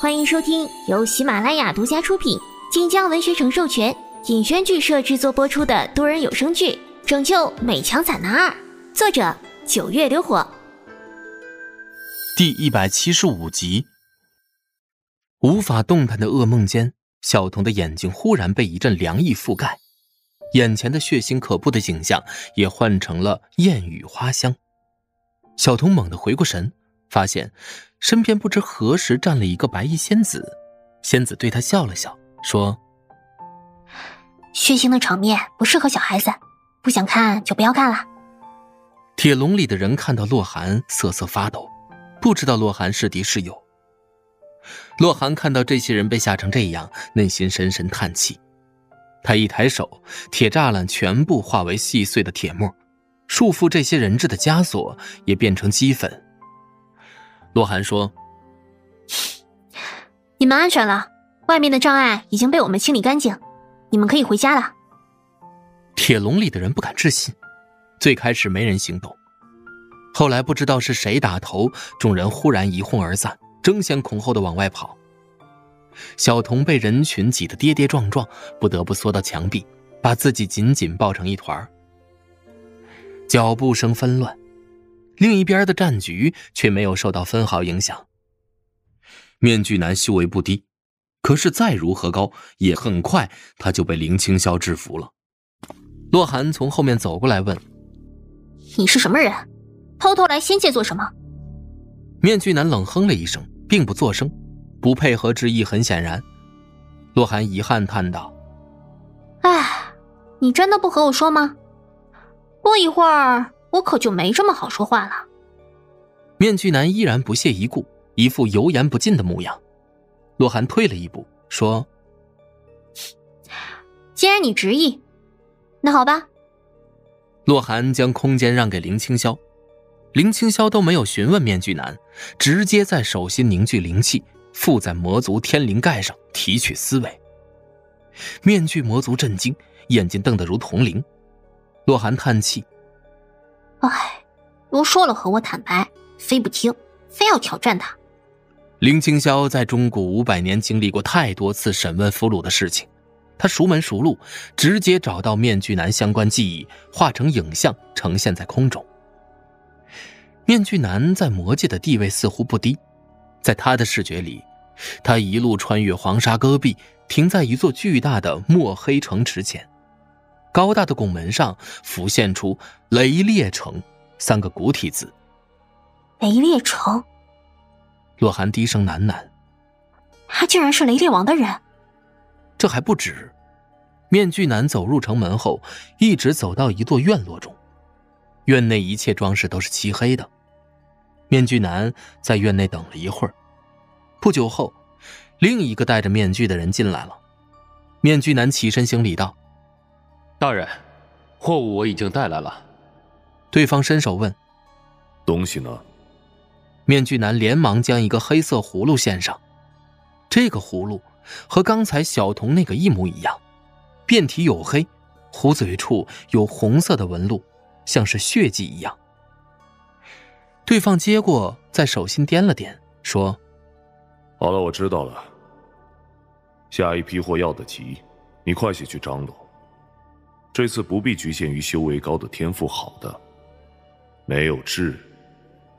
欢迎收听由喜马拉雅独家出品、晋江文学城授权、尹轩剧社制作播出的多人有声剧《拯救美强惨男二》，作者九月流火，第一百七十五集。无法动弹的噩梦间，小童的眼睛忽然被一阵凉意覆盖，眼前的血腥可怖的景象也换成了艳语花香。小童猛地回过神。发现身边不知何时站了一个白衣仙子，仙子对他笑了笑，说：“血腥的场面不适合小孩子，不想看就不要看了。”铁笼里的人看到洛寒瑟瑟发抖，不知道洛寒是敌是友。洛寒看到这些人被吓成这样，内心深深叹气。他一抬手，铁栅栏全部化为细碎的铁沫，束缚这些人质的枷锁也变成齑粉。洛寒说：“你们安全了，外面的障碍已经被我们清理干净，你们可以回家了。”铁笼里的人不敢置信，最开始没人行动，后来不知道是谁打头，众人忽然一哄而散，争先恐后的往外跑。小童被人群挤得跌跌撞撞，不得不缩到墙壁，把自己紧紧抱成一团脚步声纷乱。另一边的战局却没有受到分毫影响。面具男修为不低，可是再如何高，也很快他就被林青霄制服了。洛寒从后面走过来问：“你是什么人？偷偷来仙界做什么？”面具男冷哼了一声，并不作声，不配合之意很显然。洛寒遗憾叹道：“哎，你真的不和我说吗？过一会儿。”我可就没这么好说话了。面具男依然不屑一顾，一副油盐不进的模样。洛寒退了一步，说：“既然你执意，那好吧。”洛寒将空间让给林青霄，林青霄都没有询问面具男，直接在手心凝聚灵气，附在魔族天灵盖上提取思维。面具魔族震惊，眼睛瞪得如铜铃。洛寒叹气。唉，都说了和我坦白，非不听，非要挑战他。林青霄在中古五百年经历过太多次审问俘虏的事情，他熟门熟路，直接找到面具男相关记忆，化成影像呈现在空中。面具男在魔界的地位似乎不低，在他的视觉里，他一路穿越黄沙戈壁，停在一座巨大的墨黑城池前。高大的拱门上浮现出“雷烈城”三个古体字。雷烈城。洛寒低声喃喃：“他竟然是雷烈王的人。”这还不止。面具男走入城门后，一直走到一座院落中，院内一切装饰都是漆黑的。面具男在院内等了一会儿，不久后，另一个戴着面具的人进来了。面具男起身行礼道。大人，货物我已经带来了。对方伸手问：“东西呢？”面具男连忙将一个黑色葫芦献上。这个葫芦和刚才小童那个一模一样，遍体黝黑，壶嘴处有红色的纹路，像是血迹一样。对方接过，在手心掂了掂，说：“好了，我知道了。下一批货要得急，你快些去张罗。”这次不必局限于修为高的天赋好的，没有质，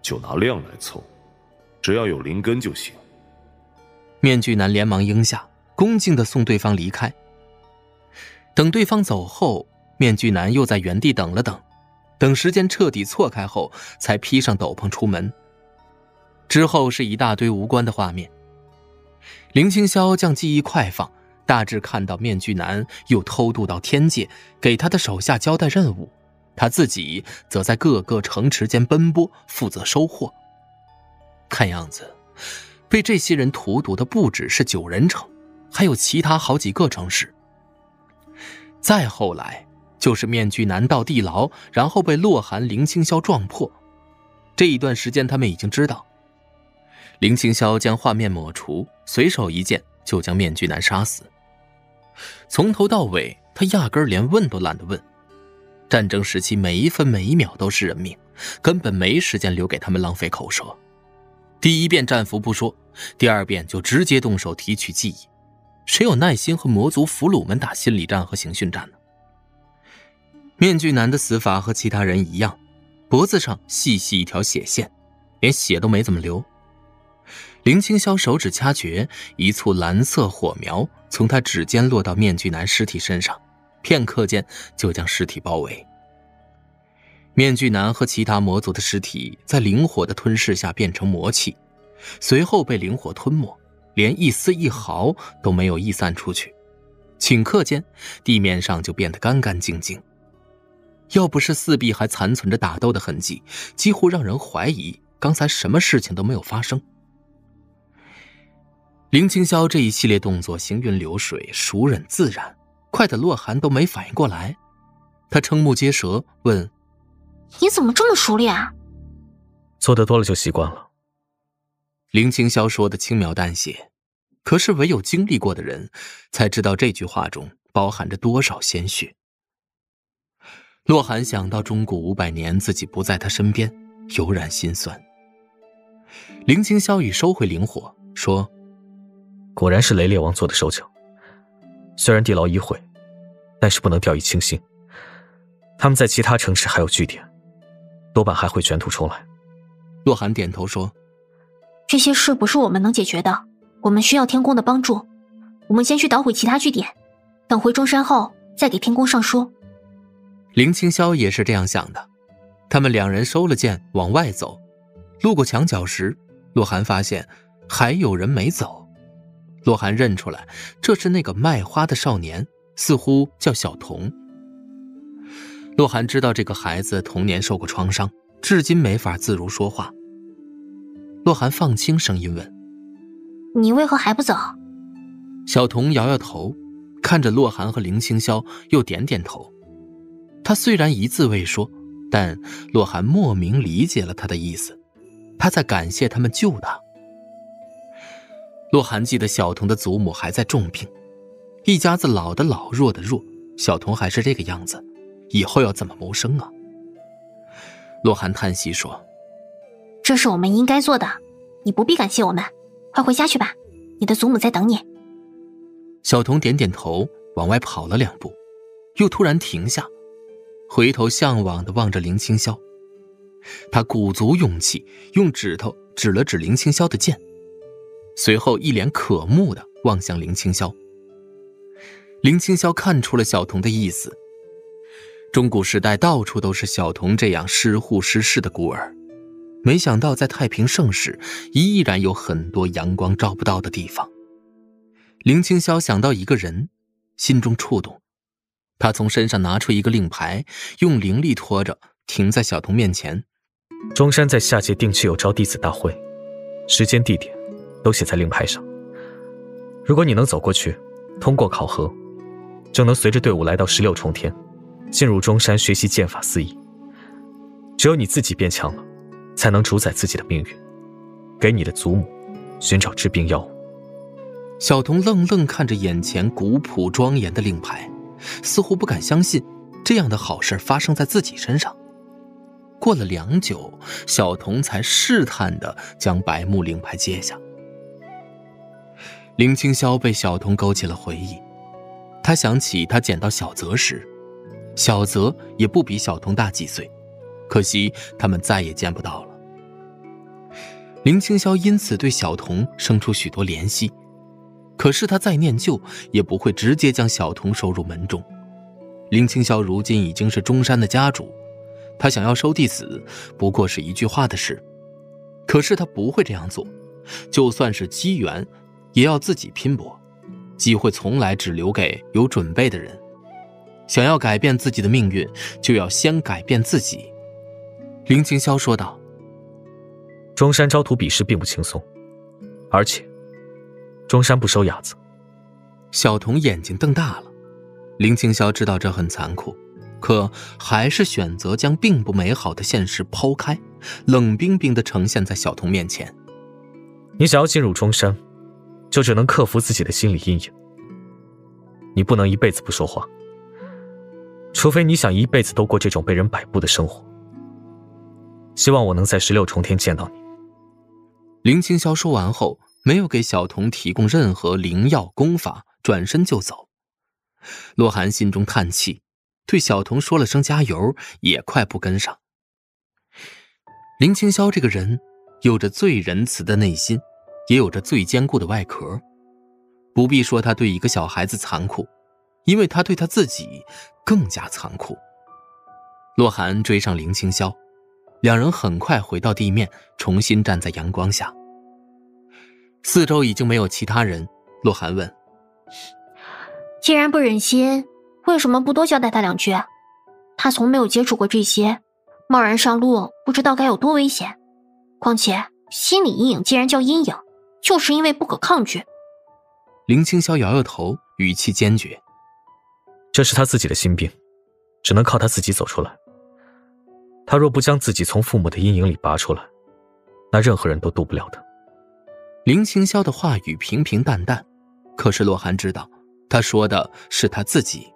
就拿量来凑，只要有灵根就行。面具男连忙应下，恭敬的送对方离开。等对方走后，面具男又在原地等了等，等时间彻底错开后，才披上斗篷出门。之后是一大堆无关的画面。林青霄将记忆快放。大致看到面具男又偷渡到天界，给他的手下交代任务，他自己则在各个城池间奔波，负责收获。看样子，被这些人荼毒的不只是九人城，还有其他好几个城市。再后来，就是面具男到地牢，然后被洛寒、林青霄撞破。这一段时间，他们已经知道，林青霄将画面抹除，随手一剑就将面具男杀死。从头到尾，他压根连问都懒得问。战争时期，每一分每一秒都是人命，根本没时间留给他们浪费口舌。第一遍战俘不说，第二遍就直接动手提取记忆。谁有耐心和魔族俘虏们打心理战和刑讯战呢？面具男的死法和其他人一样，脖子上细细一条血线，连血都没怎么流。林青霄手指掐诀，一簇蓝色火苗从他指尖落到面具男尸体身上，片刻间就将尸体包围。面具男和其他魔族的尸体在灵火的吞噬下变成魔气，随后被灵火吞没，连一丝一毫都没有溢散出去。顷刻间，地面上就变得干干净净。要不是四壁还残存着打斗的痕迹，几乎让人怀疑刚才什么事情都没有发生。林青霄这一系列动作行云流水、熟稔自然，快得洛寒都没反应过来。他瞠目结舌，问：“你怎么这么熟练？”啊？”做得多了就习惯了。林青霄说的轻描淡写，可是唯有经历过的人才知道这句话中包含着多少鲜血。洛寒想到中古五百年自己不在他身边，油然心酸。林青霄已收回灵火，说。果然是雷烈王做的手脚，虽然地牢已毁，但是不能掉以轻心。他们在其他城市还有据点，多半还会卷土重来。洛寒点头说：“这些事不是我们能解决的，我们需要天宫的帮助。我们先去捣毁其他据点，等回中山后再给天宫上书。”林清霄也是这样想的。他们两人收了剑往外走，路过墙角时，洛寒发现还有人没走。洛寒认出来，这是那个卖花的少年，似乎叫小童。洛寒知道这个孩子童年受过创伤，至今没法自如说话。洛寒放轻声音问：“你为何还不走？”小童摇摇头，看着洛寒和林清霄，又点点头。他虽然一字未说，但洛寒莫名理解了他的意思，他在感谢他们救他。洛寒记得小童的祖母还在重病，一家子老的老，弱的弱，小童还是这个样子，以后要怎么谋生啊？洛寒叹息说：“这是我们应该做的，你不必感谢我们，快回家去吧，你的祖母在等你。”小童点点头，往外跑了两步，又突然停下，回头向往的望着林青霄，他鼓足勇气，用指头指了指林青霄的剑。随后，一脸渴慕的望向林青霄。林青霄看出了小童的意思。中古时代到处都是小童这样失户失势的孤儿，没想到在太平盛世，依然有很多阳光照不到的地方。林青霄想到一个人，心中触动，他从身上拿出一个令牌，用灵力托着，停在小童面前。中山在下界定期有招弟子大会，时间地点。都写在令牌上。如果你能走过去，通过考核，就能随着队伍来到十六重天，进入中山学习剑法四艺。只有你自己变强了，才能主宰自己的命运，给你的祖母寻找治病药物。小童愣愣看着眼前古朴庄严的令牌，似乎不敢相信这样的好事发生在自己身上。过了良久，小童才试探的将白木令牌接下。林青霄被小童勾起了回忆，他想起他捡到小泽时，小泽也不比小童大几岁，可惜他们再也见不到了。林青霄因此对小童生出许多怜惜，可是他再念旧也不会直接将小童收入门中。林青霄如今已经是中山的家主，他想要收弟子不过是一句话的事，可是他不会这样做，就算是机缘。也要自己拼搏，机会从来只留给有准备的人。想要改变自己的命运，就要先改变自己。林青霄说道：“中山招徒比试并不轻松，而且中山不收雅子。”小童眼睛瞪大了。林青霄知道这很残酷，可还是选择将并不美好的现实抛开，冷冰冰的呈现在小童面前。你想要进入中山？就只能克服自己的心理阴影。你不能一辈子不说话，除非你想一辈子都过这种被人摆布的生活。希望我能在十六重天见到你。林青霄说完后，没有给小童提供任何灵药功法，转身就走。洛寒心中叹气，对小童说了声加油，也快步跟上。林青霄这个人，有着最仁慈的内心，也有着最坚固的外壳。不必说他对一个小孩子残酷，因为他对他自己更加残酷。洛寒追上林青霄，两人很快回到地面，重新站在阳光下。四周已经没有其他人。洛寒问。既然不忍心，为什么不多交代他两句？他从没有接触过这些，贸然上路，不知道该有多危险。况且心理阴影既然叫阴影，就是因为不可抗拒。林青霄摇摇头，语气坚决：“这是他自己的心病，只能靠他自己走出来。他若不将自己从父母的阴影里拔出来，那任何人都渡不了的。”林青霄的话语平平淡淡，可是洛寒知道。他说的是他自己。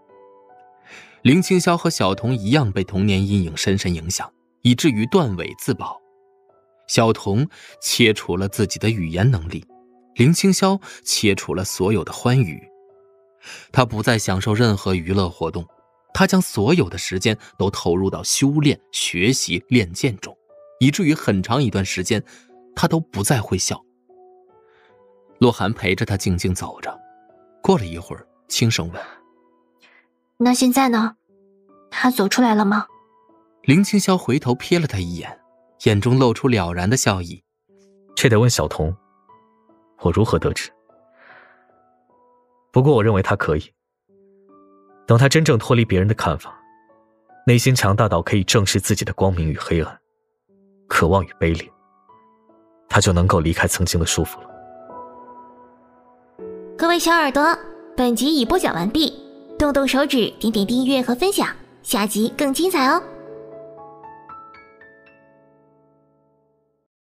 林青霄和小童一样被童年阴影深深影响，以至于断尾自保。小童切除了自己的语言能力，林青霄切除了所有的欢愉。他不再享受任何娱乐活动，他将所有的时间都投入到修炼、学习、练剑中，以至于很长一段时间，他都不再会笑。洛寒陪着他静静走着。过了一会儿，轻声问：“那现在呢？他走出来了吗？”林青霄回头瞥了他一眼，眼中露出了然的笑意：“这得问小童，我如何得知？不过我认为他可以。等他真正脱离别人的看法，内心强大到可以正视自己的光明与黑暗，渴望与卑劣，他就能够离开曾经的束缚了。”各位小耳朵，本集已播讲完毕，动动手指，点点订阅和分享，下集更精彩哦！